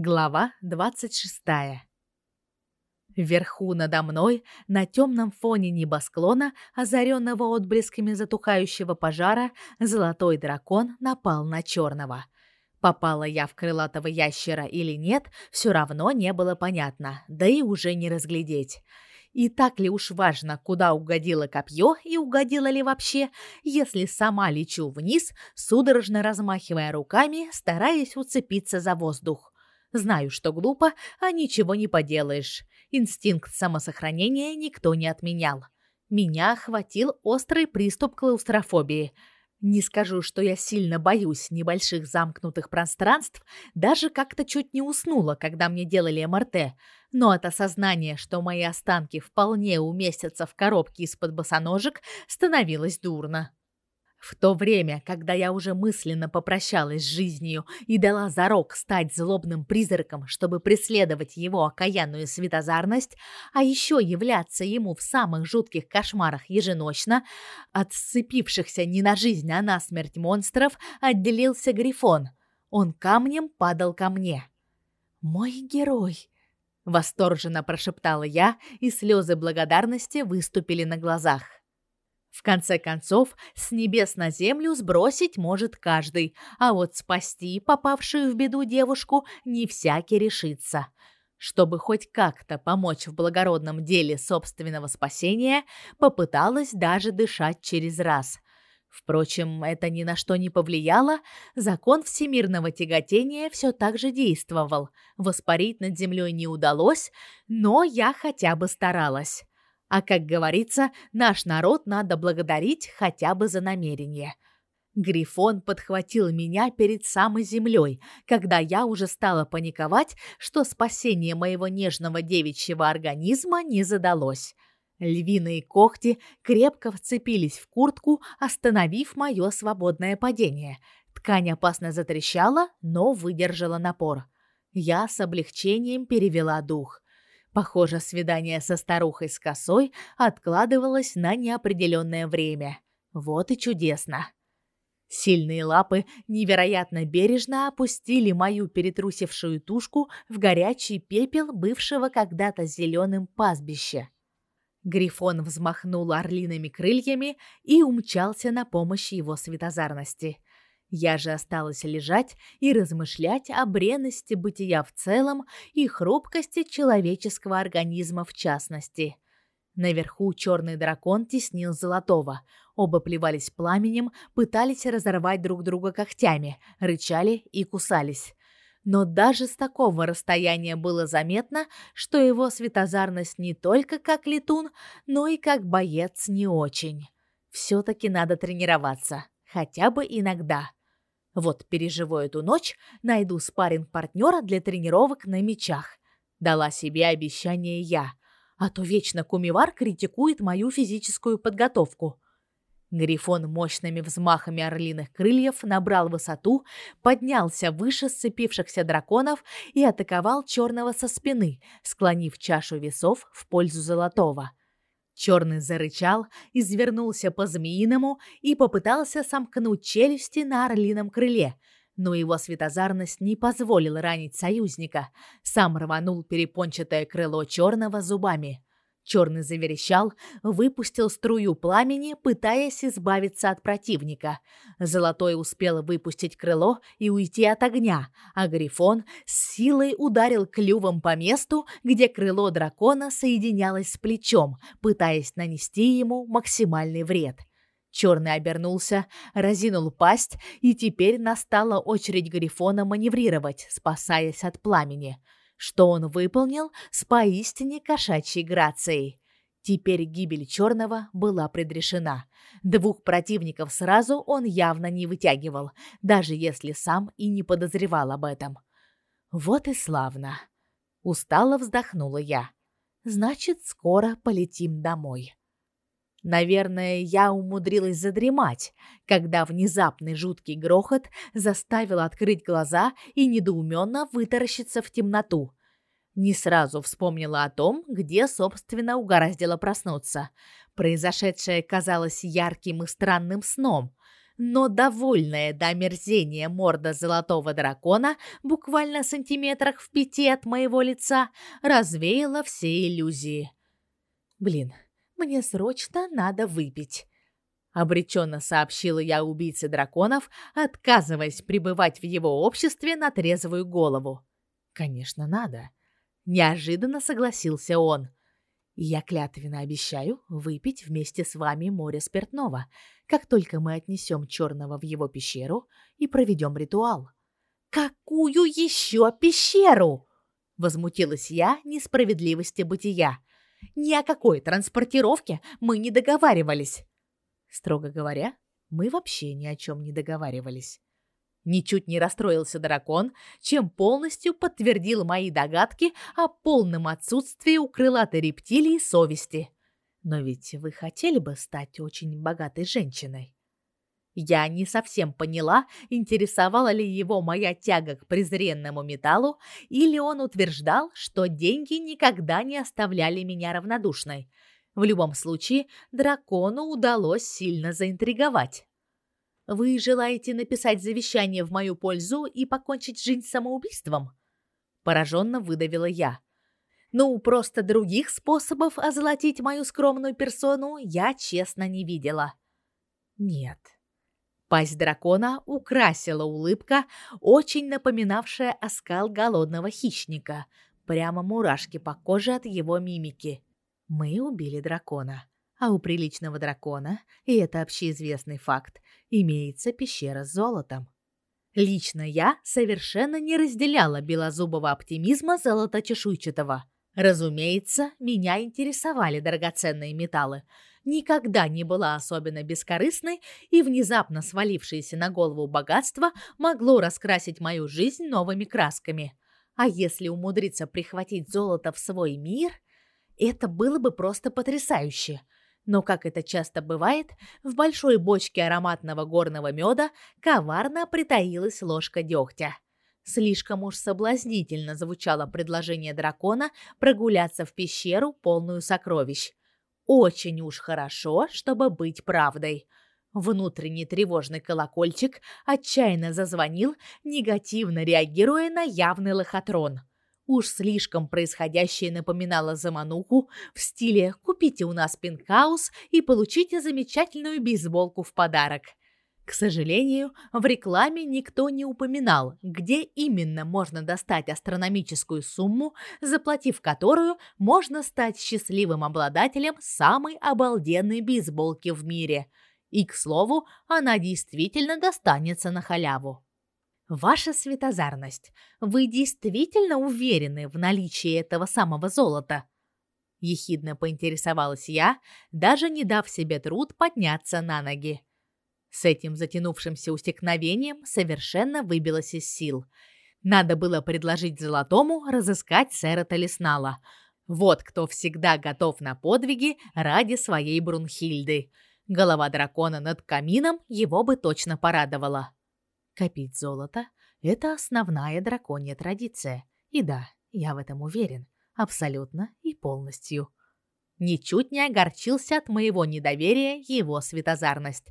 Глава 26. Вверху надо мной, на темном фоне небосклона, озаренного отблесками затухающего пожара, золотой дракон напал на черного. Попала я в крылатого ящера или нет, все равно не было понятно, да и уже не разглядеть. И так ли уж важно, куда угодило копье и угодило ли вообще, если сама лечу вниз, судорожно размахивая руками, стараясь уцепиться за воздух. Знаю, что глупо, а ничего не поделаешь. Инстинкт самосохранения никто не отменял. Меня охватил острый приступ клаустрофобии. Не скажу, что я сильно боюсь небольших замкнутых пространств, даже как-то чуть не уснула, когда мне делали МРТ, но от осознания, что мои останки вполне уместятся в коробке из-под босоножек, становилось дурно. В то время, когда я уже мысленно попрощалась с жизнью и дала зарок стать злобным призраком, чтобы преследовать его окаянную светозарность, а еще являться ему в самых жутких кошмарах еженочно, от сцепившихся не на жизнь, а на смерть монстров отделился Грифон. Он камнем падал ко мне. «Мой герой!» — восторженно прошептала я, и слезы благодарности выступили на глазах. В конце концов, с небес на землю сбросить может каждый, а вот спасти попавшую в беду девушку не всякий решится. Чтобы хоть как-то помочь в благородном деле собственного спасения, попыталась даже дышать через раз. Впрочем, это ни на что не повлияло, закон всемирного тяготения все так же действовал. Воспарить над землей не удалось, но я хотя бы старалась. А как говорится, наш народ надо благодарить хотя бы за намерение. Грифон подхватил меня перед самой землей, когда я уже стала паниковать, что спасение моего нежного девичьего организма не задалось. Львиные когти крепко вцепились в куртку, остановив мое свободное падение. Ткань опасно затрещала, но выдержала напор. Я с облегчением перевела дух. Похоже, свидание со старухой с косой откладывалось на неопределенное время. Вот и чудесно. Сильные лапы невероятно бережно опустили мою перетрусившую тушку в горячий пепел бывшего когда-то зеленым пастбища. Грифон взмахнул орлиными крыльями и умчался на помощь его светозарности. Я же осталась лежать и размышлять о бренности бытия в целом и хрупкости человеческого организма в частности. Наверху черный дракон теснил золотого. Оба плевались пламенем, пытались разорвать друг друга когтями, рычали и кусались. Но даже с такого расстояния было заметно, что его светозарность не только как летун, но и как боец не очень. все таки надо тренироваться, хотя бы иногда. Вот переживу эту ночь, найду спарринг-партнера для тренировок на мячах. Дала себе обещание я, а то вечно кумивар критикует мою физическую подготовку. Грифон мощными взмахами орлиных крыльев набрал высоту, поднялся выше сцепившихся драконов и атаковал черного со спины, склонив чашу весов в пользу золотого. Черный зарычал, извернулся по-змеиному и попытался сомкнуть челюсти на орлином крыле, но его светозарность не позволила ранить союзника. Сам рванул перепончатое крыло черного зубами. Черный заверещал, выпустил струю пламени, пытаясь избавиться от противника. Золотой успел выпустить крыло и уйти от огня, а Грифон с силой ударил клювом по месту, где крыло дракона соединялось с плечом, пытаясь нанести ему максимальный вред. Черный обернулся, разинул пасть, и теперь настала очередь Грифона маневрировать, спасаясь от пламени что он выполнил с поистине кошачьей грацией. Теперь гибель черного была предрешена. Двух противников сразу он явно не вытягивал, даже если сам и не подозревал об этом. Вот и славно. Устало вздохнула я. Значит, скоро полетим домой. Наверное, я умудрилась задремать, когда внезапный жуткий грохот заставил открыть глаза и недоуменно вытаращиться в темноту. Не сразу вспомнила о том, где, собственно, угораздило проснуться. Произошедшее казалось ярким и странным сном. но довольная до омерзения морда золотого дракона, буквально сантиметрах в пяти от моего лица, развеяла все иллюзии. Блин, мне срочно надо выпить. Обреченно сообщила я убийце драконов, отказываясь пребывать в его обществе на трезвую голову. Конечно, надо. Неожиданно согласился он. Я клятвенно обещаю выпить вместе с вами море спиртного, как только мы отнесем черного в его пещеру и проведем ритуал. Какую еще пещеру? Возмутилась я несправедливости бытия. Ни о какой транспортировке мы не договаривались. Строго говоря, мы вообще ни о чем не договаривались. Ничуть не расстроился дракон, чем полностью подтвердил мои догадки о полном отсутствии у крылатой рептилии совести. Но ведь вы хотели бы стать очень богатой женщиной. Я не совсем поняла, интересовала ли его моя тяга к презренному металлу, или он утверждал, что деньги никогда не оставляли меня равнодушной. В любом случае, дракону удалось сильно заинтриговать. Вы желаете написать завещание в мою пользу и покончить жизнь самоубийством? Пораженно выдавила я. Ну, просто других способов озолотить мою скромную персону я честно не видела. Нет. Пасть дракона украсила улыбка, очень напоминавшая оскал голодного хищника. Прямо мурашки по коже от его мимики. Мы убили дракона. А у приличного дракона, и это общеизвестный факт, имеется пещера с золотом. Лично я совершенно не разделяла белозубого оптимизма золоточешуйчатого. Разумеется, меня интересовали драгоценные металлы. Никогда не была особенно бескорыстной, и внезапно свалившееся на голову богатство могло раскрасить мою жизнь новыми красками. А если умудриться прихватить золото в свой мир, это было бы просто потрясающе – но, как это часто бывает, в большой бочке ароматного горного меда коварно притаилась ложка дегтя. Слишком уж соблазнительно звучало предложение дракона прогуляться в пещеру, полную сокровищ. Очень уж хорошо, чтобы быть правдой. Внутренний тревожный колокольчик отчаянно зазвонил, негативно реагируя на явный лохотрон. Уж слишком происходящее напоминало замануху в стиле «купите у нас пентхаус и получите замечательную бейсболку в подарок». К сожалению, в рекламе никто не упоминал, где именно можно достать астрономическую сумму, заплатив которую можно стать счастливым обладателем самой обалденной бейсболки в мире. И, к слову, она действительно достанется на халяву. Ваша светозарность, вы действительно уверены в наличии этого самого золота? ехидно поинтересовалась я, даже не дав себе труд подняться на ноги. С этим затянувшимся устекновением совершенно выбилась из сил. Надо было предложить Золотому разыскать сэра Талиснала. Вот кто всегда готов на подвиги ради своей Брунхильды. Голова дракона над камином его бы точно порадовала. Копить золото – это основная драконья традиция. И да, я в этом уверен. Абсолютно и полностью. Ничуть не огорчился от моего недоверия его светозарность.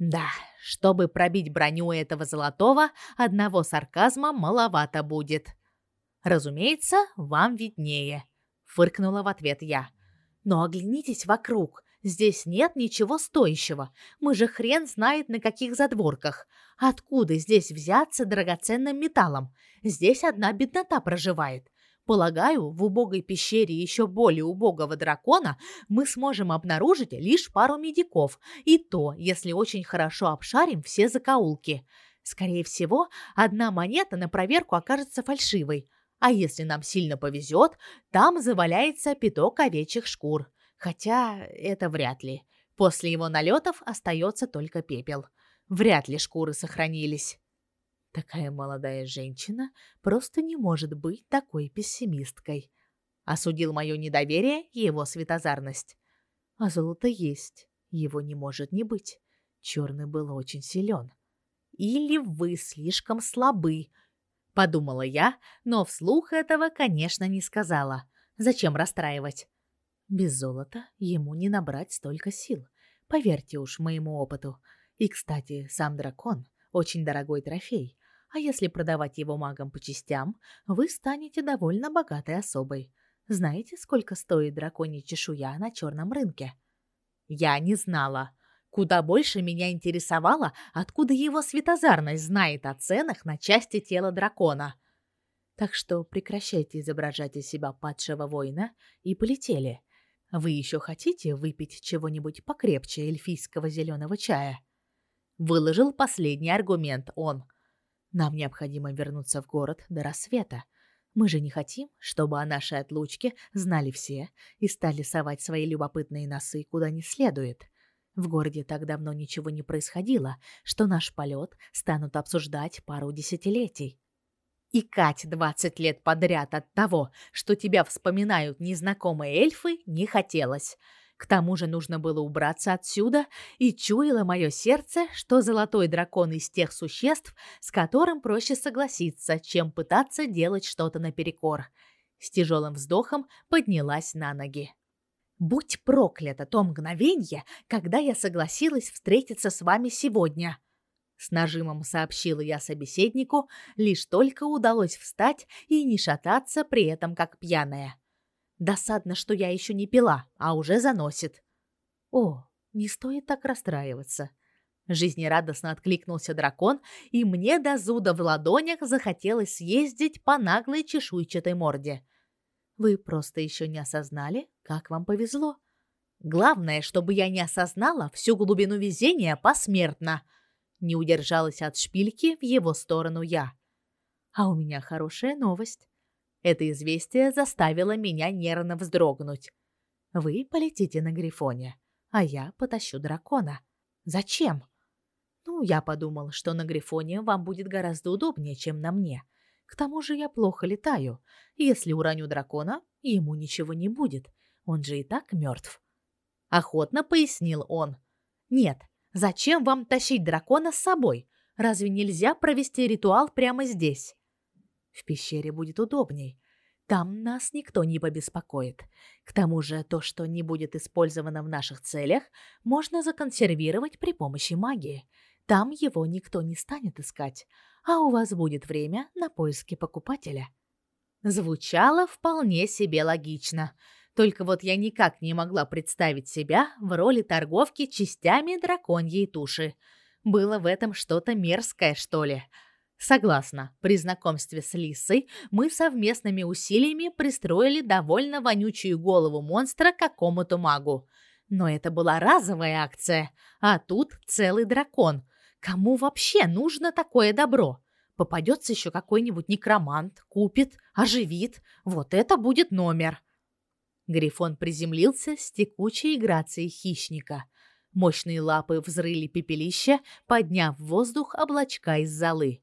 Да, чтобы пробить броню этого золотого, одного сарказма маловато будет. Разумеется, вам виднее, фыркнула в ответ я. Но оглянитесь вокруг. Здесь нет ничего стоящего. Мы же хрен знает на каких задворках. Откуда здесь взяться драгоценным металлом? Здесь одна беднота проживает. Полагаю, в убогой пещере еще более убогого дракона мы сможем обнаружить лишь пару медиков, и то, если очень хорошо обшарим все закоулки. Скорее всего, одна монета на проверку окажется фальшивой, а если нам сильно повезет, там заваляется пяток овечьих шкур. Хотя это вряд ли. После его налетов остается только пепел. Вряд ли шкуры сохранились. Такая молодая женщина просто не может быть такой пессимисткой. Осудил мое недоверие и его светозарность. А золото есть, его не может не быть. Черный был очень силен. Или вы слишком слабы, подумала я, но вслух этого, конечно, не сказала. Зачем расстраивать? Без золота ему не набрать столько сил. Поверьте уж моему опыту. И, кстати, сам дракон очень дорогой трофей. А если продавать его магам по частям, вы станете довольно богатой особой. Знаете, сколько стоит драконья чешуя на черном рынке? Я не знала. Куда больше меня интересовало, откуда его светозарность знает о ценах на части тела дракона. Так что прекращайте изображать из себя падшего воина и полетели. Вы еще хотите выпить чего-нибудь покрепче эльфийского зеленого чая? Выложил последний аргумент он. Нам необходимо вернуться в город до рассвета. Мы же не хотим, чтобы о нашей отлучке знали все и стали совать свои любопытные носы куда не следует. В городе так давно ничего не происходило, что наш полет станут обсуждать пару десятилетий. И Кать двадцать лет подряд от того, что тебя вспоминают незнакомые эльфы, не хотелось. К тому же нужно было убраться отсюда, и чуяло мое сердце, что золотой дракон из тех существ, с которым проще согласиться, чем пытаться делать что-то наперекор. С тяжелым вздохом поднялась на ноги. Будь проклято то мгновенье, когда я согласилась встретиться с вами сегодня. С нажимом сообщила я собеседнику, лишь только удалось встать и не шататься при этом как пьяная. Досадно, что я еще не пила, а уже заносит. О, не стоит так расстраиваться. Жизнерадостно откликнулся дракон, и мне до зуда в ладонях захотелось съездить по наглой чешуйчатой морде. Вы просто еще не осознали, как вам повезло. Главное, чтобы я не осознала всю глубину везения посмертно. Не удержалась от шпильки в его сторону я. А у меня хорошая новость. Это известие заставило меня нервно вздрогнуть. Вы полетите на Грифоне, а я потащу дракона. Зачем? Ну, я подумал, что на Грифоне вам будет гораздо удобнее, чем на мне. К тому же я плохо летаю. Если уроню дракона, ему ничего не будет. Он же и так мертв. Охотно пояснил он. Нет, зачем вам тащить дракона с собой? Разве нельзя провести ритуал прямо здесь? В пещере будет удобней. Там нас никто не побеспокоит. К тому же то, что не будет использовано в наших целях, можно законсервировать при помощи магии. Там его никто не станет искать а у вас будет время на поиски покупателя. Звучало вполне себе логично. Только вот я никак не могла представить себя в роли торговки частями драконьей туши. Было в этом что-то мерзкое, что ли. Согласна, при знакомстве с Лисой мы совместными усилиями пристроили довольно вонючую голову монстра к какому-то магу. Но это была разовая акция, а тут целый дракон, Кому вообще нужно такое добро? Попадется еще какой-нибудь некромант, купит, оживит. Вот это будет номер. Грифон приземлился с текучей грацией хищника. Мощные лапы взрыли пепелище, подняв в воздух облачка из золы.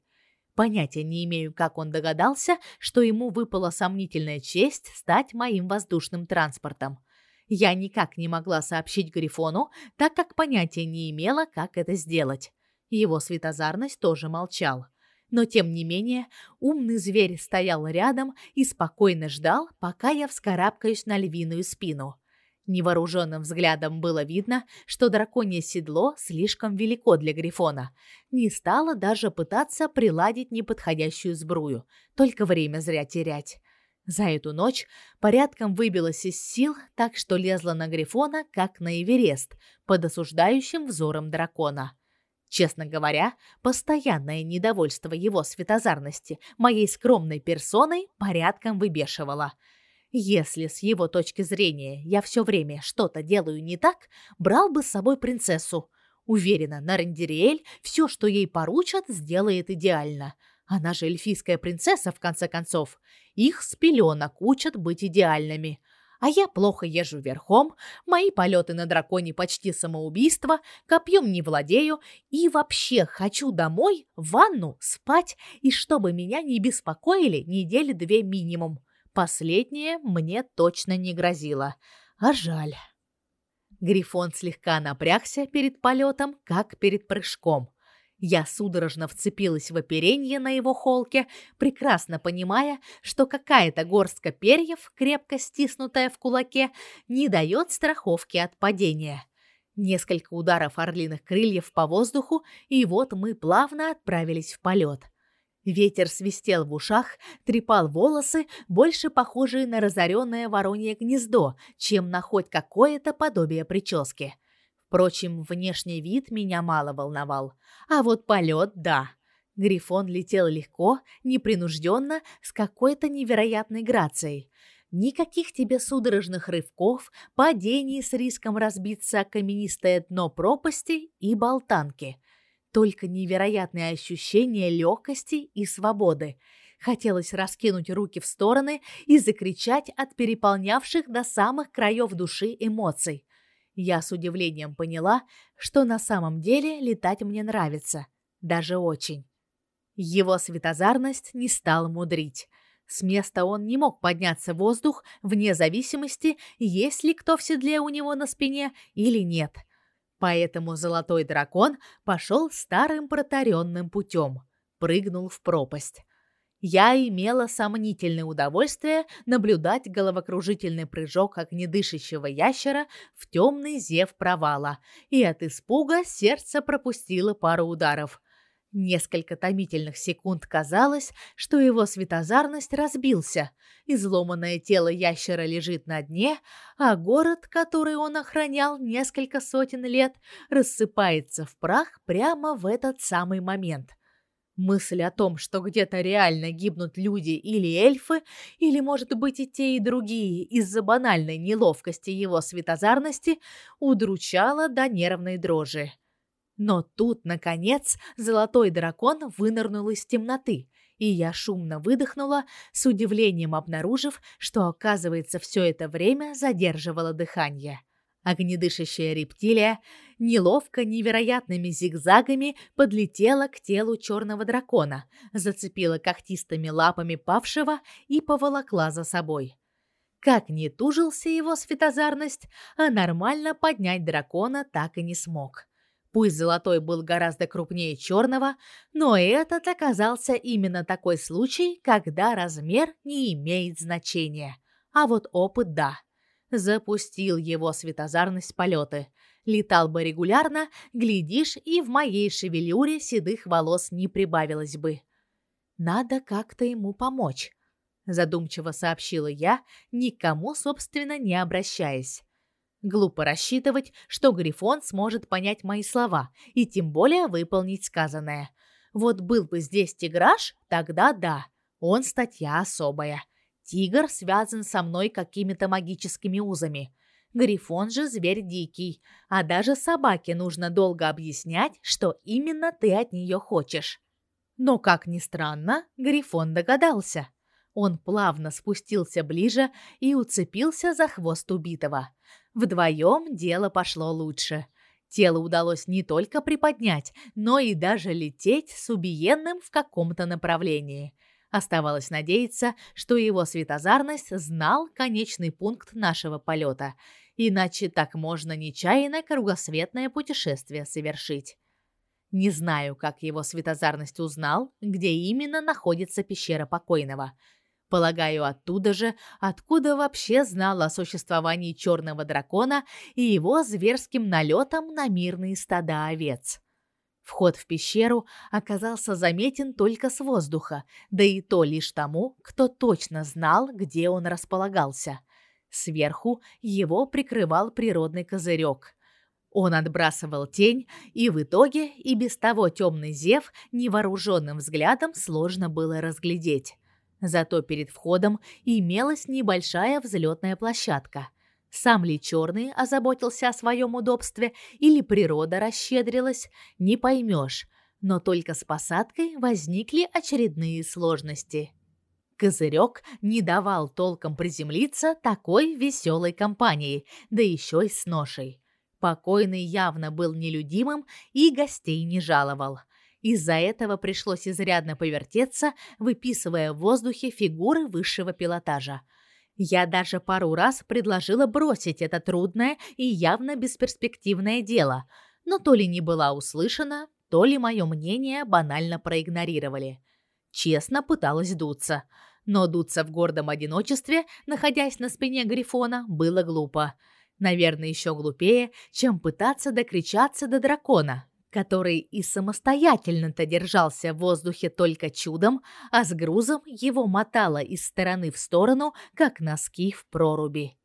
Понятия не имею, как он догадался, что ему выпала сомнительная честь стать моим воздушным транспортом. Я никак не могла сообщить Грифону, так как понятия не имела, как это сделать. Его светозарность тоже молчал. Но тем не менее, умный зверь стоял рядом и спокойно ждал, пока я вскарабкаюсь на львиную спину. Невооруженным взглядом было видно, что драконье седло слишком велико для грифона. Не стало даже пытаться приладить неподходящую сбрую, только время зря терять. За эту ночь порядком выбилась из сил, так что лезла на грифона, как на Эверест, под осуждающим взором дракона. Честно говоря, постоянное недовольство его светозарности моей скромной персоной порядком выбешивало. Если с его точки зрения я все время что-то делаю не так, брал бы с собой принцессу. Уверена, на Рендериэль все, что ей поручат, сделает идеально. Она же эльфийская принцесса, в конце концов. Их с пеленок учат быть идеальными а я плохо езжу верхом, мои полеты на драконе почти самоубийство, копьем не владею и вообще хочу домой, в ванну, спать и чтобы меня не беспокоили недели две минимум. Последнее мне точно не грозило. А жаль. Грифон слегка напрягся перед полетом, как перед прыжком. Я судорожно вцепилась в оперенье на его холке, прекрасно понимая, что какая-то горстка перьев, крепко стиснутая в кулаке, не дает страховки от падения. Несколько ударов орлиных крыльев по воздуху, и вот мы плавно отправились в полет. Ветер свистел в ушах, трепал волосы, больше похожие на разоренное воронье гнездо, чем на хоть какое-то подобие прически. Впрочем, внешний вид меня мало волновал, а вот полет – да. Грифон летел легко, непринужденно, с какой-то невероятной грацией. Никаких тебе судорожных рывков, падений с риском разбиться о каменистое дно пропасти и болтанки – только невероятное ощущение легкости и свободы. Хотелось раскинуть руки в стороны и закричать от переполнявших до самых краев души эмоций. Я с удивлением поняла, что на самом деле летать мне нравится, даже очень. Его светозарность не стал мудрить. С места он не мог подняться в воздух вне зависимости, есть ли кто в седле у него на спине или нет. Поэтому золотой дракон пошел старым протаренным путем, прыгнул в пропасть. Я имела сомнительное удовольствие наблюдать головокружительный прыжок огнедышащего ящера в темный зев провала, и от испуга сердце пропустило пару ударов. Несколько томительных секунд казалось, что его светозарность разбился. Изломанное тело ящера лежит на дне, а город, который он охранял несколько сотен лет, рассыпается в прах прямо в этот самый момент. Мысль о том, что где-то реально гибнут люди или эльфы, или, может быть, и те, и другие, из-за банальной неловкости его светозарности, удручала до нервной дрожи. Но тут, наконец, золотой дракон вынырнул из темноты, и я шумно выдохнула, с удивлением обнаружив, что, оказывается, все это время задерживало дыхание. Огнедышащая рептилия неловко невероятными зигзагами подлетела к телу черного дракона, зацепила когтистыми лапами павшего и поволокла за собой. Как ни тужился его светозарность, а нормально поднять дракона так и не смог. Пусть золотой был гораздо крупнее черного, но этот оказался именно такой случай, когда размер не имеет значения. А вот опыт да. Запустил его светозарность полеты. Летал бы регулярно, глядишь, и в моей шевелюре седых волос не прибавилось бы. Надо как-то ему помочь, задумчиво сообщила я, никому, собственно, не обращаясь. Глупо рассчитывать, что Грифон сможет понять мои слова и тем более выполнить сказанное. Вот был бы здесь Тиграш, тогда да, он статья особая. Тигр связан со мной какими-то магическими узами. Грифон же зверь дикий, а даже собаке нужно долго объяснять, что именно ты от нее хочешь. Но, как ни странно, Грифон догадался. Он плавно спустился ближе и уцепился за хвост убитого. Вдвоем дело пошло лучше. Тело удалось не только приподнять, но и даже лететь с убиенным в каком-то направлении. Оставалось надеяться, что его светозарность знал конечный пункт нашего полета, иначе так можно нечаянно кругосветное путешествие совершить. Не знаю, как его светозарность узнал, где именно находится пещера покойного – Полагаю, оттуда же, откуда вообще знал о существовании черного дракона и его зверским налетом на мирные стада овец. Вход в пещеру оказался заметен только с воздуха, да и то лишь тому, кто точно знал, где он располагался. Сверху его прикрывал природный козырек. Он отбрасывал тень, и в итоге и без того темный зев невооруженным взглядом сложно было разглядеть. Зато перед входом имелась небольшая взлетная площадка. Сам ли черный озаботился о своем удобстве или природа расщедрилась, не поймешь, но только с посадкой возникли очередные сложности. Козырек не давал толком приземлиться такой веселой компании, да еще и с ношей. Покойный явно был нелюдимым и гостей не жаловал. Из-за этого пришлось изрядно повертеться, выписывая в воздухе фигуры высшего пилотажа. Я даже пару раз предложила бросить это трудное и явно бесперспективное дело, но то ли не была услышана, то ли мое мнение банально проигнорировали. Честно пыталась дуться, но дуться в гордом одиночестве, находясь на спине грифона, было глупо. Наверное, еще глупее, чем пытаться докричаться до дракона, который и самостоятельно-то держался в воздухе только чудом, а с грузом его мотало из стороны в сторону, как носки в проруби.